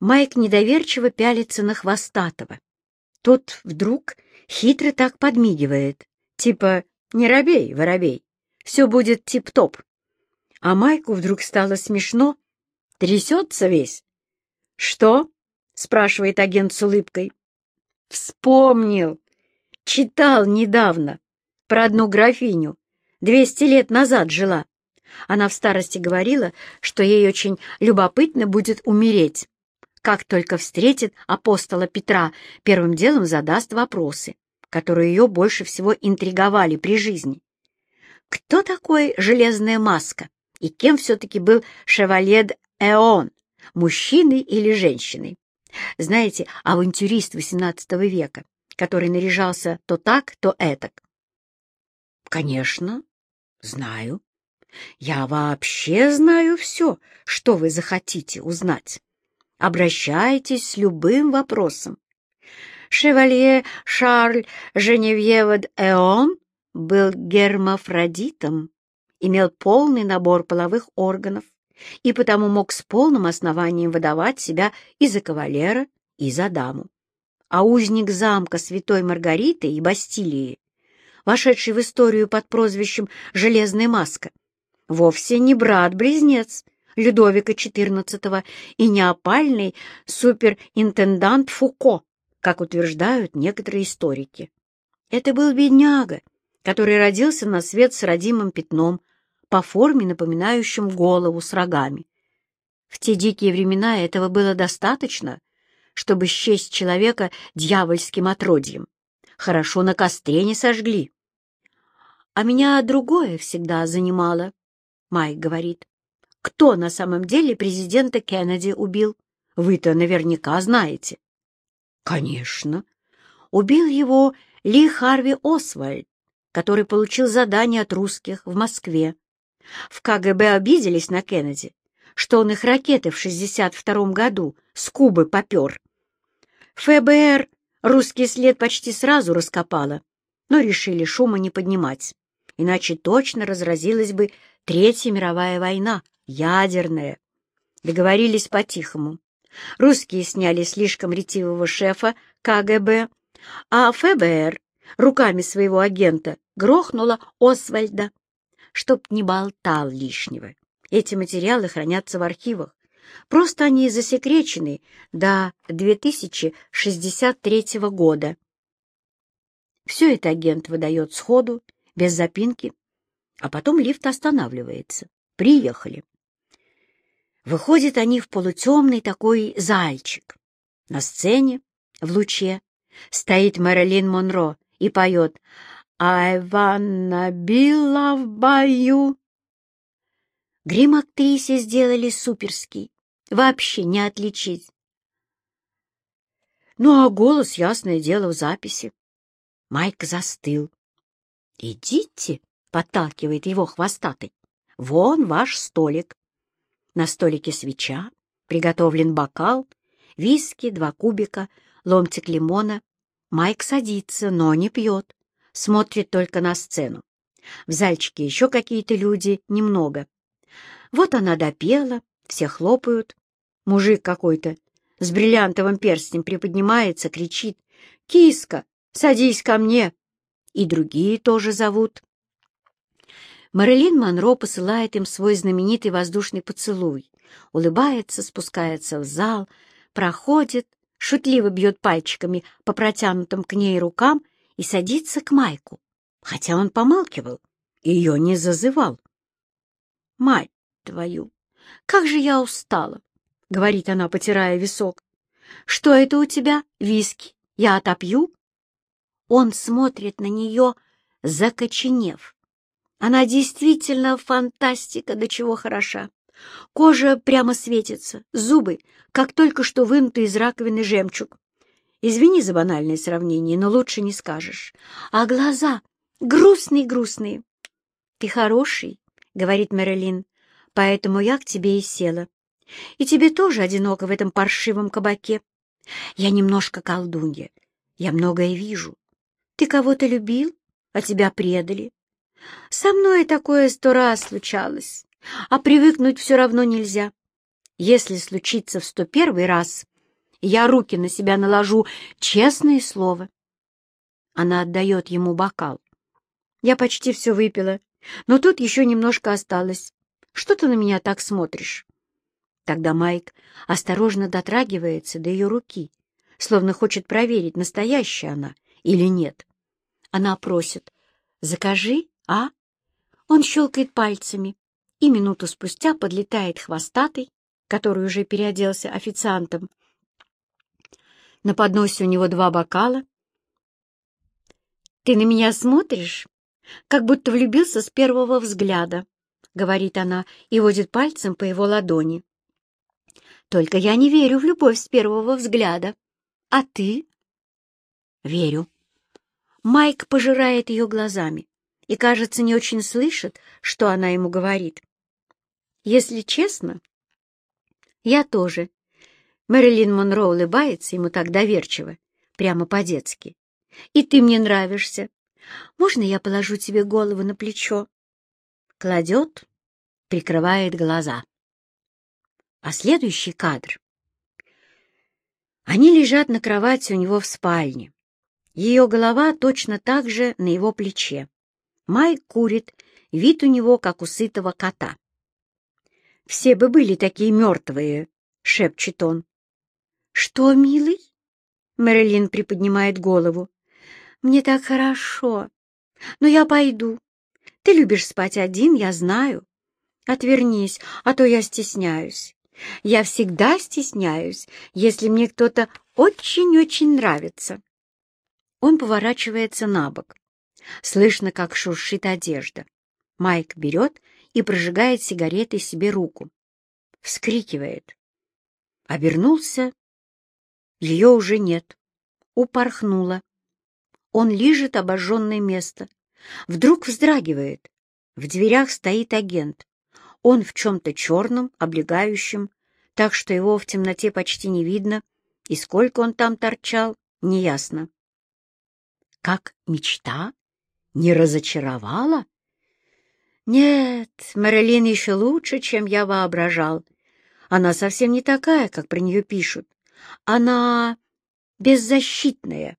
Майк недоверчиво пялится на Хвостатого. Тот вдруг хитро так подмигивает, типа «Не робей, воробей, все будет тип-топ». А Майку вдруг стало смешно, трясется весь. «Что?» — спрашивает агент с улыбкой. «Вспомнил. Читал недавно. Про одну графиню. Двести лет назад жила. Она в старости говорила, что ей очень любопытно будет умереть. Как только встретит апостола Петра, первым делом задаст вопросы, которые ее больше всего интриговали при жизни. Кто такой Железная Маска и кем все-таки был Шевалед Эон, мужчиной или женщиной? Знаете, авантюрист XVIII века, который наряжался то так, то этак. Конечно, знаю. Я вообще знаю все, что вы захотите узнать. Обращайтесь с любым вопросом. Шевалье Шарль Женевьева Эон был гермафродитом, имел полный набор половых органов и потому мог с полным основанием выдавать себя и за кавалера, и за даму. А узник замка Святой Маргариты и Бастилии, вошедший в историю под прозвищем «Железная маска», вовсе не брат-близнец Людовика XIV и не опальный суперинтендант Фуко, как утверждают некоторые историки. Это был бедняга, который родился на свет с родимым пятном, по форме напоминающим голову с рогами. В те дикие времена этого было достаточно, чтобы счесть человека дьявольским отродьем. Хорошо на костре не сожгли. А меня другое всегда занимало. Майк говорит. Кто на самом деле президента Кеннеди убил? Вы-то наверняка знаете. Конечно. Убил его Ли Харви Освальд, который получил задание от русских в Москве. В КГБ обиделись на Кеннеди, что он их ракеты в 62 году с Кубы попер. ФБР русский след почти сразу раскопало, но решили шума не поднимать, иначе точно разразилась бы Третья мировая война, ядерная. Договорились по-тихому. Русские сняли слишком ретивого шефа КГБ, а ФБР руками своего агента грохнула Освальда, чтоб не болтал лишнего. Эти материалы хранятся в архивах. Просто они засекречены до 2063 года. Все это агент выдает сходу, без запинки, а потом лифт останавливается. Приехали. Выходят они в полутемный такой зальчик. На сцене, в луче, стоит Мэрилин Монро и поет «I wanna be love by you». Грим актрисе сделали суперский, вообще не отличить. Ну, а голос, ясное дело, в записи. Майк застыл. «Идите», — подталкивает его хвостатый. «Вон ваш столик». На столике свеча, приготовлен бокал, виски, два кубика, ломтик лимона. Майк садится, но не пьет, смотрит только на сцену. В зальчике еще какие-то люди, немного. Вот она допела, все хлопают. Мужик какой-то с бриллиантовым перстнем приподнимается, кричит «Киска, садись ко мне!» И другие тоже зовут. Мэрилин Монро посылает им свой знаменитый воздушный поцелуй, улыбается, спускается в зал, проходит, шутливо бьет пальчиками по протянутым к ней рукам и садится к Майку, хотя он помалкивал ее не зазывал. «Мать твою, как же я устала!» — говорит она, потирая висок. «Что это у тебя? Виски? Я отопью?» Он смотрит на нее, закоченев. Она действительно фантастика, до чего хороша. Кожа прямо светится, зубы, как только что вынутый из раковины жемчуг. Извини за банальное сравнение, но лучше не скажешь. А глаза грустные-грустные. — Ты хороший, — говорит Мэрилин, — поэтому я к тебе и села. И тебе тоже одиноко в этом паршивом кабаке. Я немножко колдунья, я многое вижу. Ты кого-то любил, а тебя предали. Со мной такое сто раз случалось, а привыкнуть все равно нельзя. Если случится в сто первый раз, я руки на себя наложу, честное слово. Она отдает ему бокал. Я почти все выпила, но тут еще немножко осталось. Что ты на меня так смотришь? Тогда Майк осторожно дотрагивается до ее руки, словно хочет проверить, настоящая она или нет. Она просит «Закажи, а?» Он щелкает пальцами, и минуту спустя подлетает хвостатый, который уже переоделся официантом. На подносе у него два бокала. «Ты на меня смотришь, как будто влюбился с первого взгляда», — говорит она и водит пальцем по его ладони. «Только я не верю в любовь с первого взгляда. А ты?» «Верю». Майк пожирает ее глазами и, кажется, не очень слышит, что она ему говорит. «Если честно, я тоже». Мэрилин Монро улыбается ему так доверчиво, прямо по-детски. «И ты мне нравишься. Можно я положу тебе голову на плечо?» Кладет, прикрывает глаза. А следующий кадр. Они лежат на кровати у него в спальне. Ее голова точно так же на его плече. Майк курит, вид у него, как у сытого кота. «Все бы были такие мертвые», — шепчет он. «Что, милый?» — Мэрилин приподнимает голову. «Мне так хорошо. Но я пойду. Ты любишь спать один, я знаю. Отвернись, а то я стесняюсь. Я всегда стесняюсь, если мне кто-то очень-очень нравится». Он поворачивается на бок. Слышно, как шуршит одежда. Майк берет и прожигает сигаретой себе руку. Вскрикивает. Обернулся. Ее уже нет. Упорхнула. Он лижет обожженное место. Вдруг вздрагивает. В дверях стоит агент. Он в чем-то черном, облегающем, так что его в темноте почти не видно, и сколько он там торчал, неясно. Как мечта? Не разочаровала? Нет, Мэрилин еще лучше, чем я воображал. Она совсем не такая, как про нее пишут. Она беззащитная.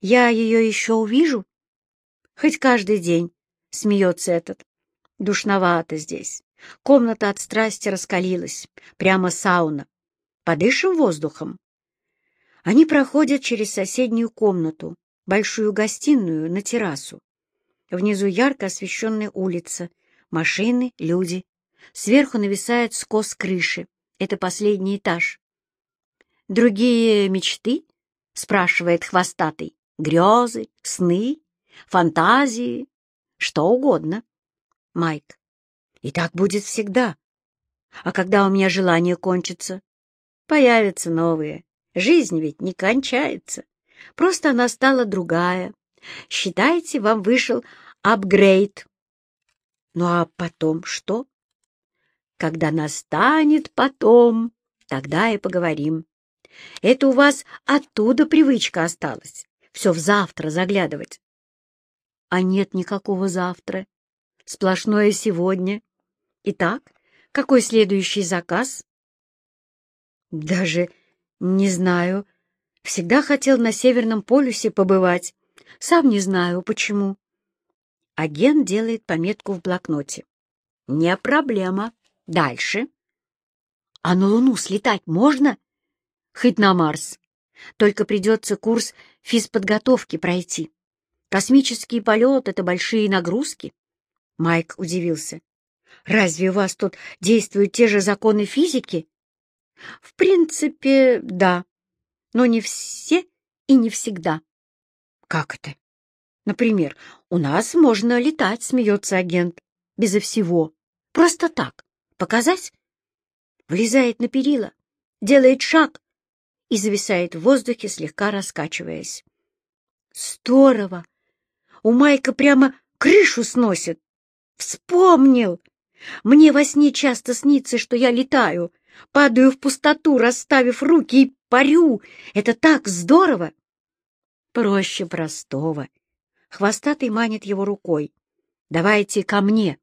Я ее еще увижу? Хоть каждый день, — смеется этот. Душновато здесь. Комната от страсти раскалилась. Прямо сауна. Подышим воздухом. Они проходят через соседнюю комнату, большую гостиную на террасу. Внизу ярко освещенная улица, машины, люди. Сверху нависает скос крыши. Это последний этаж. «Другие мечты?» — спрашивает хвостатый. «Грезы, сны, фантазии, что угодно». Майк. «И так будет всегда. А когда у меня желание кончится? Появятся новые. Жизнь ведь не кончается». Просто она стала другая. Считайте, вам вышел апгрейд. Ну а потом что? Когда настанет потом, тогда и поговорим. Это у вас оттуда привычка осталась. Все в завтра заглядывать. А нет никакого завтра. Сплошное сегодня. Итак, какой следующий заказ? Даже не знаю, — Всегда хотел на Северном полюсе побывать. Сам не знаю, почему. Агент делает пометку в блокноте. Не проблема. Дальше. А на Луну слетать можно? Хоть на Марс. Только придется курс физподготовки пройти. Космический полет — это большие нагрузки. Майк удивился. Разве у вас тут действуют те же законы физики? В принципе, да но не все и не всегда. Как это? Например, у нас можно летать, смеется агент, безо всего. Просто так. Показать? Влезает на перила, делает шаг и зависает в воздухе, слегка раскачиваясь. Здорово! У Майка прямо крышу сносит. Вспомнил! Мне во сне часто снится, что я летаю, падаю в пустоту, расставив руки и парю! Это так здорово!» Проще простого. Хвостатый манит его рукой. «Давайте ко мне!»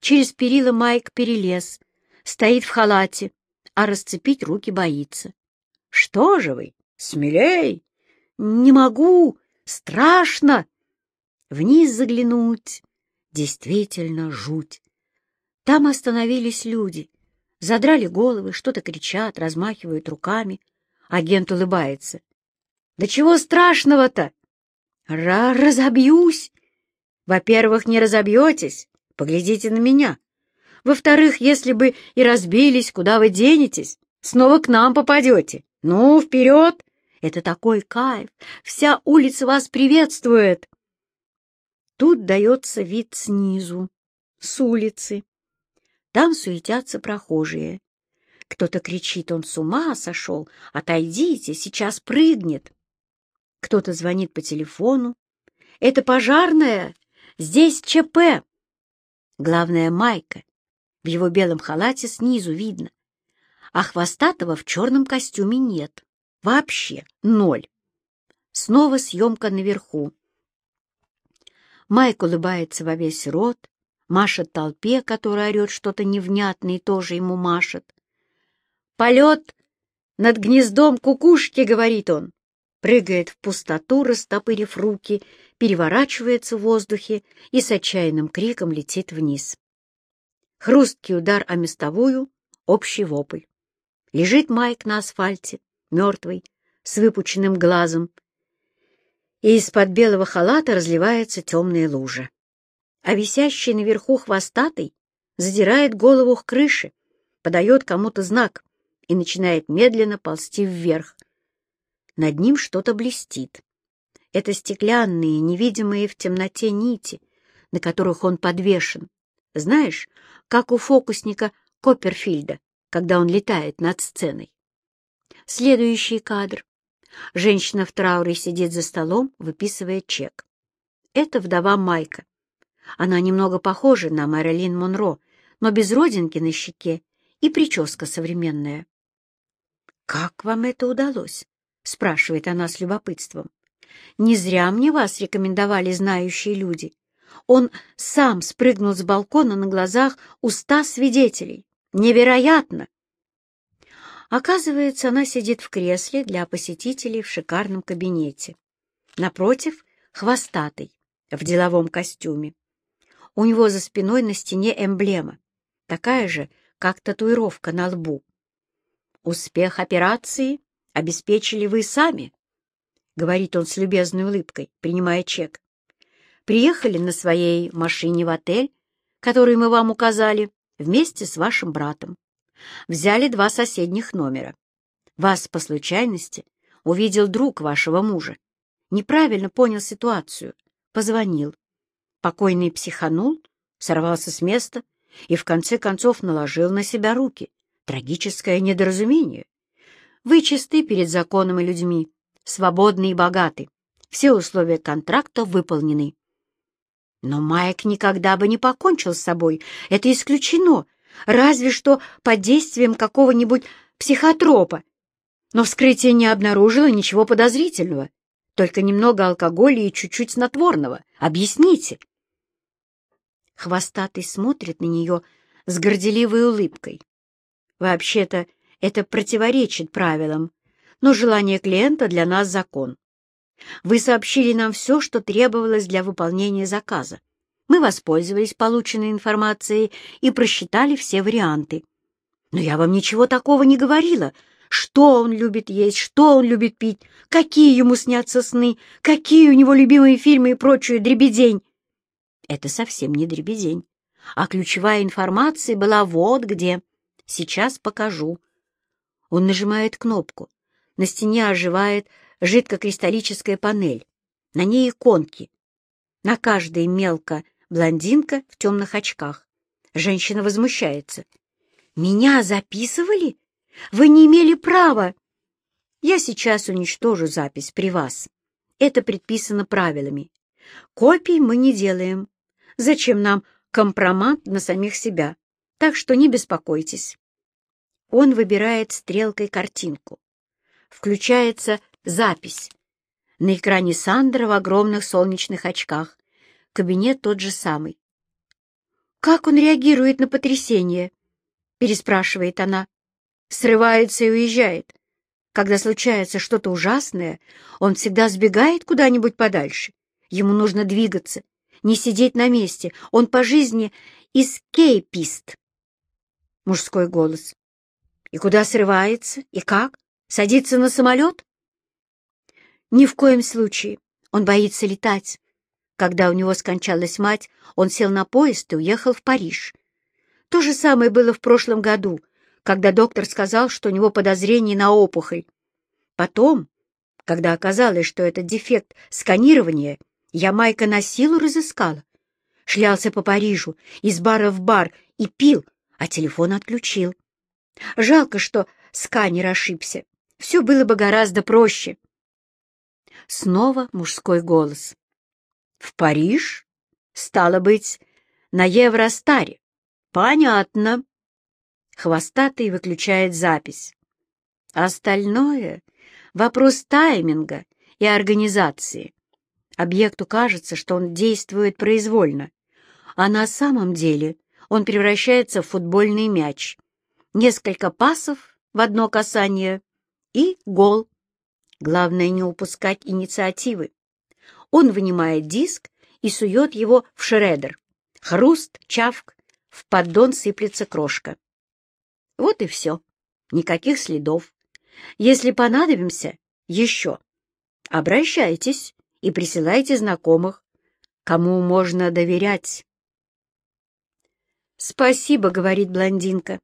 Через перила Майк перелез, стоит в халате, а расцепить руки боится. «Что же вы? Смелей!» «Не могу! Страшно!» Вниз заглянуть. Действительно жуть. Там остановились люди. Задрали головы, что-то кричат, размахивают руками. Агент улыбается. «Да чего страшного-то?» «Разобьюсь!» «Во-первых, не разобьетесь. Поглядите на меня. Во-вторых, если бы и разбились, куда вы денетесь? Снова к нам попадете. Ну, вперед! Это такой кайф! Вся улица вас приветствует!» Тут дается вид снизу, с улицы. Там суетятся прохожие. Кто-то кричит, он с ума сошел, отойдите, сейчас прыгнет. Кто-то звонит по телефону. Это пожарная, здесь ЧП. Главное, Майка. В его белом халате снизу видно. А хвостатого в черном костюме нет. Вообще ноль. Снова съемка наверху. Майк улыбается во весь рот, машет толпе, которая орет что-то невнятное и тоже ему машет. «Полет над гнездом кукушки», — говорит он. Прыгает в пустоту, растопырив руки, переворачивается в воздухе и с отчаянным криком летит вниз. Хрусткий удар о местовую, общий вопль. Лежит Майк на асфальте, мертвый, с выпученным глазом, и из-под белого халата разливается темная лужа. А висящий наверху хвостатый задирает голову к крыше, подает кому-то знак и начинает медленно ползти вверх. Над ним что-то блестит. Это стеклянные, невидимые в темноте нити, на которых он подвешен. Знаешь, как у фокусника Копперфильда, когда он летает над сценой. Следующий кадр. Женщина в трауре сидит за столом, выписывая чек. Это вдова Майка. Она немного похожа на Мэрилин Монро, но без родинки на щеке и прическа современная. «Как вам это удалось?» — спрашивает она с любопытством. «Не зря мне вас рекомендовали знающие люди. Он сам спрыгнул с балкона на глазах у ста свидетелей. Невероятно!» Оказывается, она сидит в кресле для посетителей в шикарном кабинете. Напротив — хвостатый, в деловом костюме. У него за спиной на стене эмблема, такая же, как татуировка на лбу. «Успех операции обеспечили вы сами», — говорит он с любезной улыбкой, принимая чек. «Приехали на своей машине в отель, который мы вам указали, вместе с вашим братом взяли два соседних номера. Вас, по случайности, увидел друг вашего мужа. Неправильно понял ситуацию. Позвонил. Покойный психанул, сорвался с места и в конце концов наложил на себя руки. Трагическое недоразумение. Вы чисты перед законом и людьми, свободны и богаты. Все условия контракта выполнены. Но Майк никогда бы не покончил с собой. Это исключено разве что под действием какого-нибудь психотропа. Но вскрытие не обнаружило ничего подозрительного, только немного алкоголя и чуть-чуть снотворного. Объясните. Хвостатый смотрит на нее с горделивой улыбкой. Вообще-то это противоречит правилам, но желание клиента для нас закон. Вы сообщили нам все, что требовалось для выполнения заказа. Мы воспользовались полученной информацией и просчитали все варианты. Но я вам ничего такого не говорила. Что он любит есть, что он любит пить, какие ему снятся сны, какие у него любимые фильмы и прочую дребедень. Это совсем не дребедень. А ключевая информация была вот где. Сейчас покажу. Он нажимает кнопку. На стене оживает жидкокристаллическая панель. На ней иконки. На каждой мелко блондинка в темных очках. Женщина возмущается. «Меня записывали? Вы не имели права!» «Я сейчас уничтожу запись при вас. Это предписано правилами. Копий мы не делаем. Зачем нам компромат на самих себя? Так что не беспокойтесь». Он выбирает стрелкой картинку. Включается запись. На экране Сандра в огромных солнечных очках Кабинет тот же самый. «Как он реагирует на потрясение?» — переспрашивает она. срывается и уезжает. Когда случается что-то ужасное, он всегда сбегает куда-нибудь подальше. Ему нужно двигаться, не сидеть на месте. Он по жизни эскейпист. Мужской голос. И куда срывается? И как? Садится на самолет? Ни в коем случае. Он боится летать. Когда у него скончалась мать, он сел на поезд и уехал в Париж. То же самое было в прошлом году, когда доктор сказал, что у него подозрение на опухоль. Потом, когда оказалось, что это дефект сканирования, я Майка на силу разыскала. Шлялся по Парижу, из бара в бар и пил, а телефон отключил. Жалко, что сканер ошибся. Все было бы гораздо проще. Снова мужской голос. «В Париж? Стало быть, на Евростаре. Понятно». Хвостатый выключает запись. Остальное — вопрос тайминга и организации. Объекту кажется, что он действует произвольно, а на самом деле он превращается в футбольный мяч. Несколько пасов в одно касание и гол. Главное не упускать инициативы. Он вынимает диск и сует его в шредер. Хруст, чавк, в поддон сыплется крошка. Вот и все. Никаких следов. Если понадобимся еще, обращайтесь и присылайте знакомых, кому можно доверять. «Спасибо», — говорит блондинка.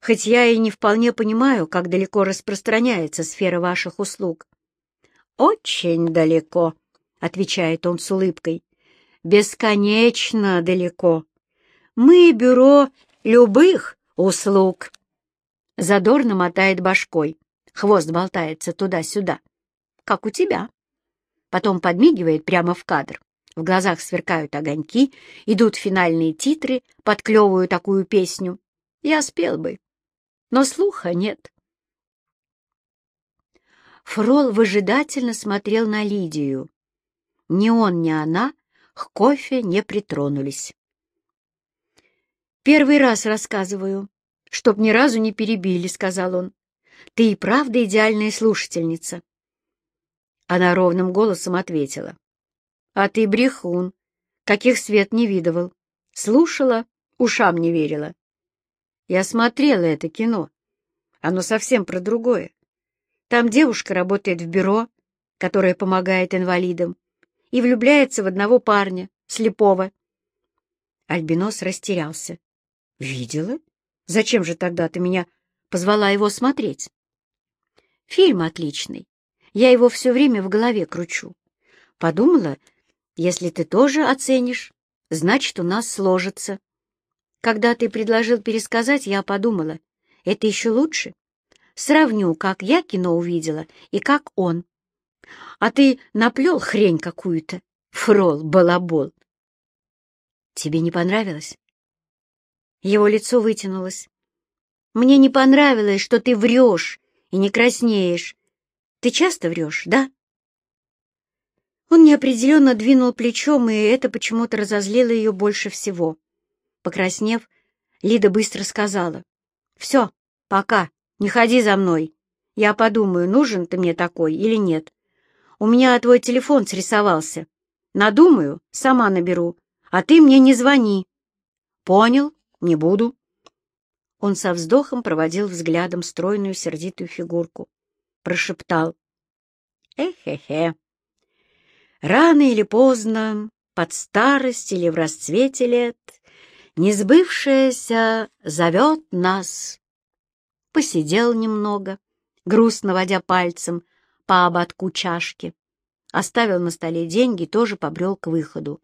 «Хоть я и не вполне понимаю, как далеко распространяется сфера ваших услуг». «Очень далеко», — отвечает он с улыбкой. «Бесконечно далеко. Мы бюро любых услуг». Задорно мотает башкой. Хвост болтается туда-сюда. Как у тебя. Потом подмигивает прямо в кадр. В глазах сверкают огоньки, идут финальные титры, подклевываю такую песню. Я спел бы, но слуха нет. Фрол выжидательно смотрел на Лидию. Ни он, ни она к кофе не притронулись. «Первый раз рассказываю чтоб ни разу не перебили», — сказал он. «Ты и правда идеальная слушательница». Она ровным голосом ответила. «А ты брехун, каких свет не видывал. Слушала, ушам не верила. Я смотрела это кино. Оно совсем про другое. Там девушка работает в бюро, которое помогает инвалидам, и влюбляется в одного парня, слепого. Альбинос растерялся. «Видела? Зачем же тогда ты меня позвала его смотреть? Фильм отличный. Я его все время в голове кручу. Подумала, если ты тоже оценишь, значит, у нас сложится. Когда ты предложил пересказать, я подумала, это еще лучше. Сравню, как я кино увидела и как он. А ты наплел хрень какую-то, фрол, балабол. Тебе не понравилось? Его лицо вытянулось. «Мне не понравилось, что ты врешь и не краснеешь. Ты часто врешь, да?» Он неопределенно двинул плечом, и это почему-то разозлило ее больше всего. Покраснев, Лида быстро сказала. «Все, пока, не ходи за мной. Я подумаю, нужен ты мне такой или нет. У меня твой телефон срисовался. Надумаю, сама наберу, а ты мне не звони. Понял?» Не буду. Он со вздохом проводил взглядом стройную сердитую фигурку. Прошептал. Эхе-хе. Рано или поздно, под старость или в расцвете лет, несбывшееся зовет нас. Посидел немного, грустно водя пальцем по ободку чашки. Оставил на столе деньги и тоже побрел к выходу.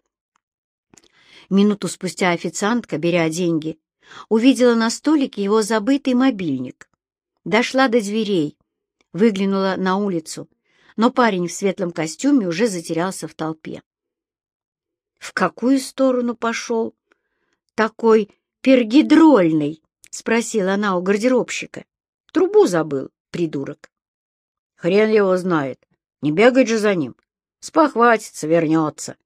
Минуту спустя официантка, беря деньги, увидела на столике его забытый мобильник. Дошла до дверей, выглянула на улицу, но парень в светлом костюме уже затерялся в толпе. «В какую сторону пошел? Такой пергидрольный?» — спросила она у гардеробщика. «Трубу забыл, придурок». «Хрен его знает. Не бегать же за ним. Спохватится, вернется»,